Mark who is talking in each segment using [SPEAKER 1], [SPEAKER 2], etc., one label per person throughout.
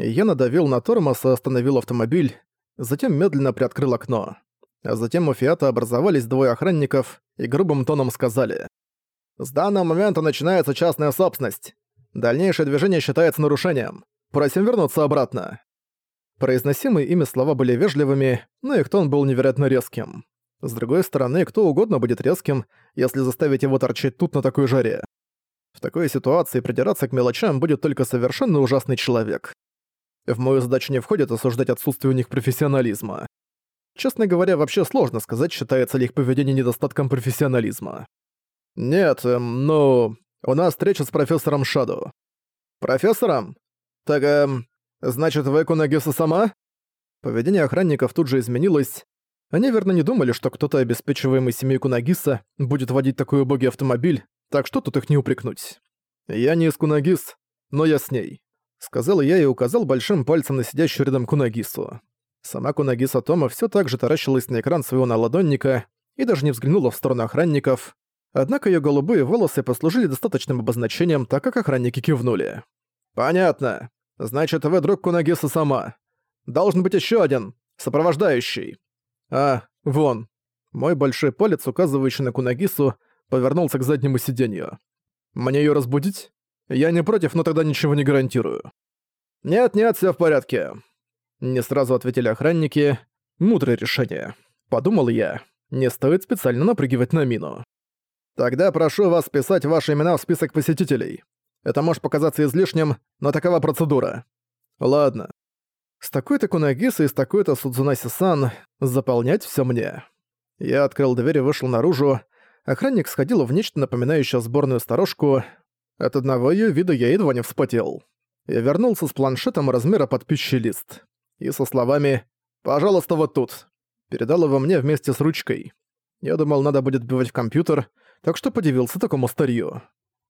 [SPEAKER 1] Я надавил на тормоз и остановил автомобиль, затем медленно приоткрыл окно. А затем у Фиата образовались двое охранников и грубым тоном сказали. «С данного момента начинается частная собственность. Дальнейшее движение считается нарушением. Просим вернуться обратно». Произносимые ими слова были вежливыми, но их тон был невероятно резким. С другой стороны, кто угодно будет резким, если заставить его торчать тут на такой жаре. В такой ситуации придираться к мелочам будет только совершенно ужасный человек. В мою задачу не входит осуждать отсутствие у них профессионализма. Честно говоря, вообще сложно сказать, считается ли их поведение недостатком профессионализма. Нет, эм, ну... У нас встреча с профессором Шаду. Профессором? Так, эм... Значит, вы Кунагиса сама? Поведение охранников тут же изменилось. Они верно не думали, что кто-то, обеспечиваемый семьей Кунагиса, будет водить такой убогий автомобиль, так что тут их не упрекнуть. Я не из Кунагис, но я с ней. Сказал я и указал большим пальцем на сидящую рядом Кунагису. Сама Кунагиса Тома все так же таращилась на экран своего наладонника и даже не взглянула в сторону охранников, однако ее голубые волосы послужили достаточным обозначением, так как охранники кивнули. «Понятно. Значит, вы друг Кунагиса сама. Должен быть еще один, сопровождающий. А, вон. Мой большой палец, указывающий на Кунагису, повернулся к заднему сиденью. Мне ее разбудить? Я не против, но тогда ничего не гарантирую. Нет-нет, все в порядке. Не сразу ответили охранники. Мудрое решение. Подумал я. Не стоит специально напрыгивать на мину. Тогда прошу вас вписать ваши имена в список посетителей. Это может показаться излишним, но такова процедура. Ладно. С такой-то Кунагиса и с такой-то Судзунаси-сан заполнять все мне. Я открыл дверь и вышел наружу. Охранник сходил в нечто напоминающее сборную сторожку. От одного ее вида я едва не вспотел. Я вернулся с планшетом размера под пищий лист. И со словами «Пожалуйста, вот тут». Передал его мне вместе с ручкой. Я думал, надо будет бивать в компьютер, так что подивился такому старью.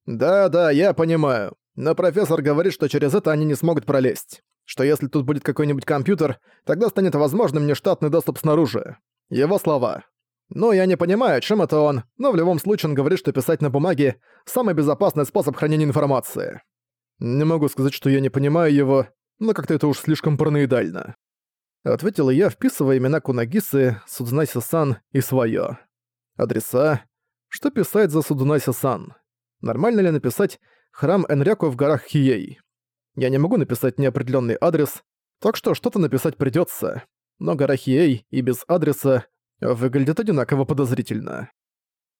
[SPEAKER 1] «Да-да, я понимаю. Но профессор говорит, что через это они не смогут пролезть. Что если тут будет какой-нибудь компьютер, тогда станет возможным нештатный доступ снаружи. Его слова. Ну, я не понимаю, чем это он, но в любом случае он говорит, что писать на бумаге – самый безопасный способ хранения информации. Не могу сказать, что я не понимаю его, но как-то это уж слишком параноидально. Ответила я, вписывая имена Кунагисы, Судзунаси-сан и своё. Адреса. Что писать за Судунаси-сан? Нормально ли написать «Храм Энряку в горах Хией»? Я не могу написать неопределенный адрес, так что что-то написать придется. Но гора Хией и без адреса выглядит одинаково подозрительно.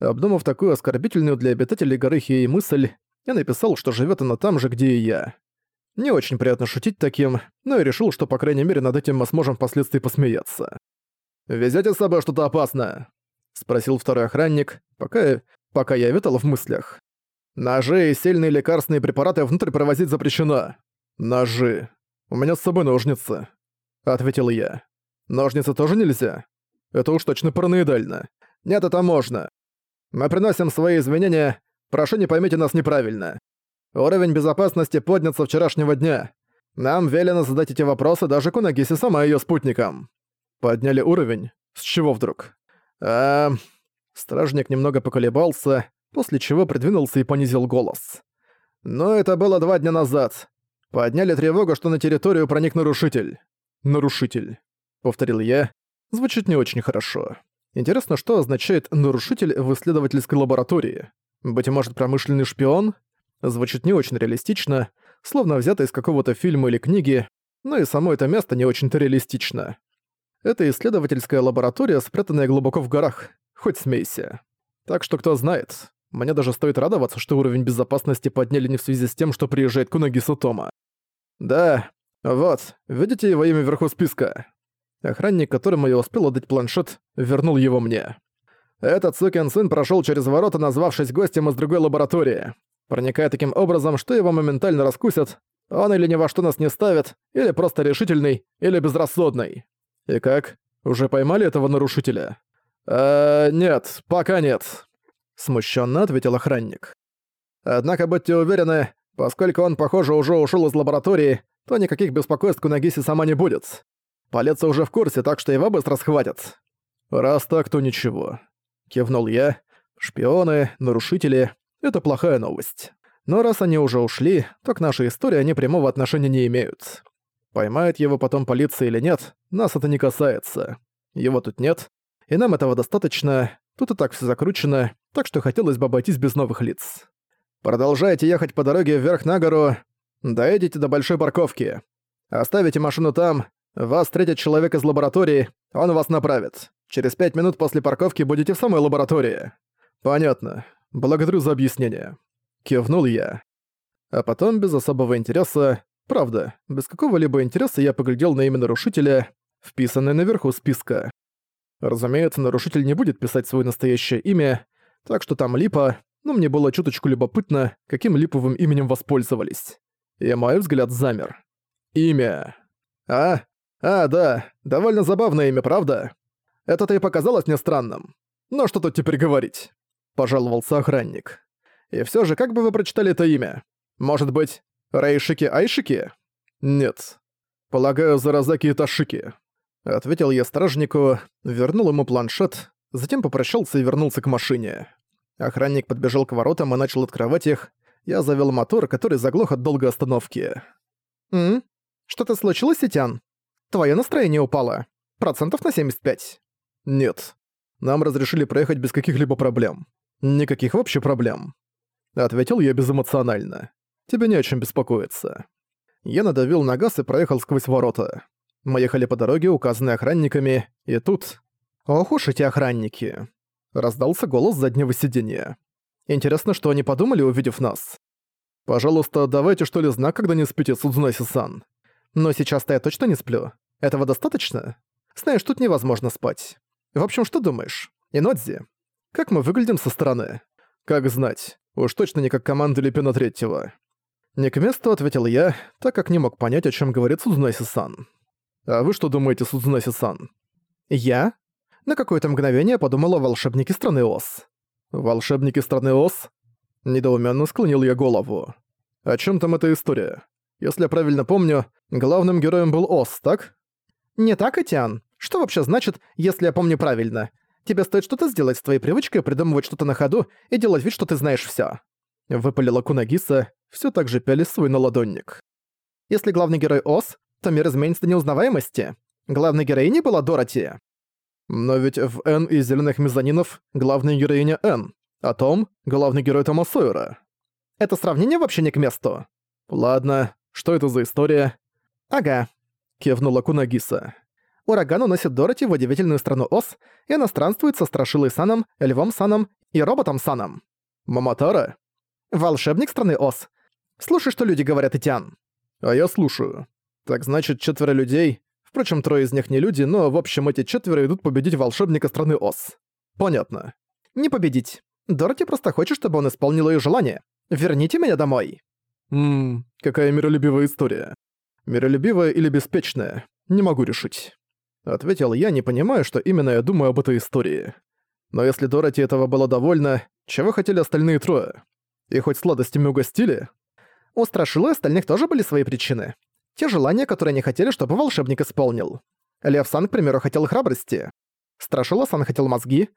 [SPEAKER 1] Обдумав такую оскорбительную для обитателей горы Хией мысль, я написал, что живет она там же, где и я. Не очень приятно шутить таким, но я решил, что по крайней мере над этим мы сможем впоследствии посмеяться. «Везёте с собой что-то опасное?» — спросил второй охранник, пока, пока я витал в мыслях. Ножи и сильные лекарственные препараты внутрь провозить запрещено. Ножи. У меня с собой ножницы. Ответил я. Ножницы тоже нельзя? Это уж точно параноидально. Нет, это можно. Мы приносим свои извинения. Прошу, не поймите нас неправильно. Уровень безопасности поднят со вчерашнего дня. Нам велено задать эти вопросы даже Кунагиси сама ее спутникам. Подняли уровень? С чего вдруг? А... Стражник немного поколебался, после чего придвинулся и понизил голос. «Но это было два дня назад. Подняли тревогу, что на территорию проник нарушитель». «Нарушитель», — повторил я. Звучит не очень хорошо. Интересно, что означает «нарушитель» в исследовательской лаборатории? Быть может, промышленный шпион? Звучит не очень реалистично, словно взято из какого-то фильма или книги, но и само это место не очень-то реалистично. Это исследовательская лаборатория, спрятанная глубоко в горах, хоть смейся. Так что кто знает, мне даже стоит радоваться, что уровень безопасности подняли не в связи с тем, что приезжает Кунаги Сутома. Да, вот, видите его имя вверху списка? Охранник, которому я успел отдать планшет, вернул его мне. Этот сукин сын прошел через ворота, назвавшись гостем из другой лаборатории. Проникая таким образом, что его моментально раскусят, он или ни во что нас не ставит, или просто решительный, или безрассудный. И как? Уже поймали этого нарушителя? Э, нет, пока нет смущенно ответил охранник. Однако будьте уверены, поскольку он, похоже, уже ушел из лаборатории, то никаких беспокойств Кунагиси сама не будет. Полиция уже в курсе, так что его быстро схватят. Раз так, то ничего. Кивнул я. Шпионы, нарушители — это плохая новость. Но раз они уже ушли, то к нашей истории они прямого отношения не имеют. Поймает его потом полиция или нет, нас это не касается. Его тут нет, и нам этого достаточно, тут и так все закручено, так что хотелось бы обойтись без новых лиц. Продолжайте ехать по дороге вверх на гору, доедете до большой парковки. Оставите машину там, вас встретит человек из лаборатории, он вас направит. Через пять минут после парковки будете в самой лаборатории. Понятно. Благодарю за объяснение. Кивнул я. А потом, без особого интереса, правда, без какого-либо интереса я поглядел на имя нарушителя, вписанное наверху списка. Разумеется, нарушитель не будет писать свое настоящее имя, так что там липа, но мне было чуточку любопытно, каким липовым именем воспользовались. И мой взгляд замер. Имя. А? А, да, довольно забавное имя, правда? Это-то и показалось мне странным. Но что тут теперь говорить? Пожаловался охранник. И все же, как бы вы прочитали это имя? Может быть, Рейшики-Айшики? Нет. Полагаю, Заразаки Ташики. Ответил я стражнику, вернул ему планшет, затем попрощался и вернулся к машине. Охранник подбежал к воротам и начал открывать их. Я завел мотор, который заглох от долгой остановки. «М? Что-то случилось, Ситян? Твое настроение упало. Процентов на 75». «Нет. Нам разрешили проехать без каких-либо проблем. Никаких вообще проблем». Ответил я безэмоционально. «Тебе не о чем беспокоиться». Я надавил на газ и проехал сквозь ворота. Мы ехали по дороге, указанной охранниками, и тут... «Ох уж эти охранники!» Раздался голос заднего сиденья. «Интересно, что они подумали, увидев нас?» «Пожалуйста, давайте что ли знак, когда не спите, Судзунаси-сан. Но сейчас-то я точно не сплю. Этого достаточно? Знаешь, тут невозможно спать. В общем, что думаешь? Инодзи, как мы выглядим со стороны? Как знать. Уж точно не как команда Лепина Третьего. Не к месту ответил я, так как не мог понять, о чем говорит Судзунаси-сан. А вы что думаете, Судзунаси-сан? Я? На какое-то мгновение подумала о волшебнике страны Ос. Волшебники страны Ос? Недоуменно склонил я голову. О чем там эта история? Если я правильно помню, главным героем был Ос, так? Не так, Этиан. Что вообще значит, если я помню правильно? Тебе стоит что-то сделать с твоей привычкой, придумывать что-то на ходу и делать вид, что ты знаешь всё. Выпалила Кунагиса, всё так же пяли свой наладонник. Если главный герой Ос, то мир изменится до неузнаваемости. Главной героиней была Дороти. Но ведь в Н из зеленых мезонинов главная героиня Н, а Том — главный герой Тома Сойера. Это сравнение вообще не к месту. Ладно, что это за история? Ага, кивнула Кунагиса. Ураган уносит Дороти в удивительную страну Ос, и она странствует со Страшилой Саном, Львом Саном и Роботом Саном. Маматара? Волшебник страны Ос. Слушай, что люди говорят, Итян. А я слушаю. Так значит, четверо людей, впрочем, трое из них не люди, но, в общем, эти четверо идут победить волшебника страны Ос. Понятно. Не победить. Дороти просто хочет, чтобы он исполнил ее желание. Верните меня домой. Ммм, какая миролюбивая история. Миролюбивая или беспечная? Не могу решить. Ответил я, не понимая, что именно я думаю об этой истории. Но если Дороти этого было довольно, чего хотели остальные трое? И хоть сладостями угостили? У Страшилы остальных тоже были свои причины. Те желания, которые они хотели, чтобы волшебник исполнил. Лев-сан, к примеру, хотел храбрости. Страшила-сан хотел мозги.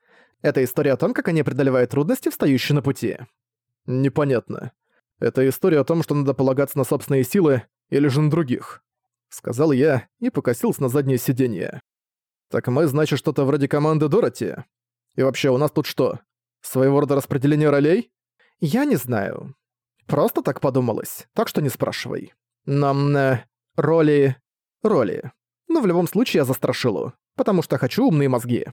[SPEAKER 1] Это история о том, как они преодолевают трудности, встающие на пути. Непонятно. Это история о том, что надо полагаться на собственные силы или же на других. Сказал я и покосился на заднее сиденье. Так мы, значит, что-то вроде команды Дороти? И вообще, у нас тут что? Своего рода распределение ролей? Я не знаю. Просто так подумалось, так что не спрашивай. Нам, э, Роли... Роли. Но в любом случае я застрашилу, потому что хочу умные мозги.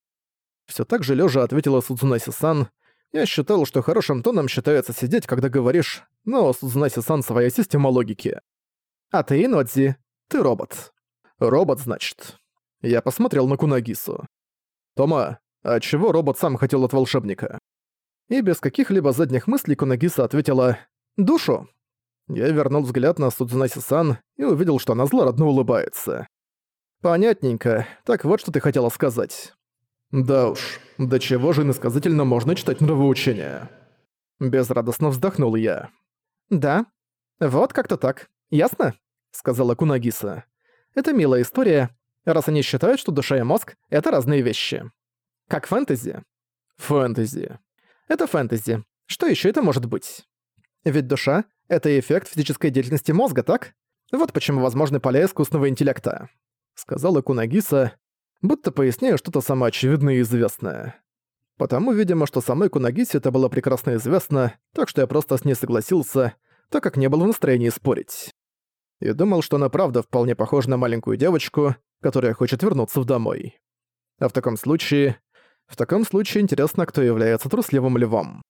[SPEAKER 1] Все так же лежа ответила Судзунаси-сан. Я считал, что хорошим тоном считается сидеть, когда говоришь, но у Судзунаси-сан своя система логики. А ты, Нодзи, ты робот. Робот, значит. Я посмотрел на Кунагису. Тома, а чего робот сам хотел от волшебника? И без каких-либо задних мыслей Кунагиса ответила «Душу». Я вернул взгляд на Судзунаси-сан и увидел, что она злорадно улыбается. «Понятненько. Так вот, что ты хотела сказать». «Да уж, до чего же иносказательно можно читать нравоучения?» Безрадостно вздохнул я. «Да. Вот как-то так. Ясно?» — сказала Кунагиса. «Это милая история, раз они считают, что душа и мозг — это разные вещи. Как фэнтези?» «Фэнтези. Это фэнтези. Что еще это может быть?» Ведь душа — это эффект физической деятельности мозга, так? Вот почему возможны поля искусственного интеллекта», — сказала Кунагиса, будто поясняя что-то самоочевидное и известное. Потому, видимо, что самой Кунагисе это было прекрасно известно, так что я просто с ней согласился, так как не был в настроении спорить. И думал, что она правда вполне похожа на маленькую девочку, которая хочет вернуться в домой. А в таком случае... В таком случае интересно, кто является трусливым львом.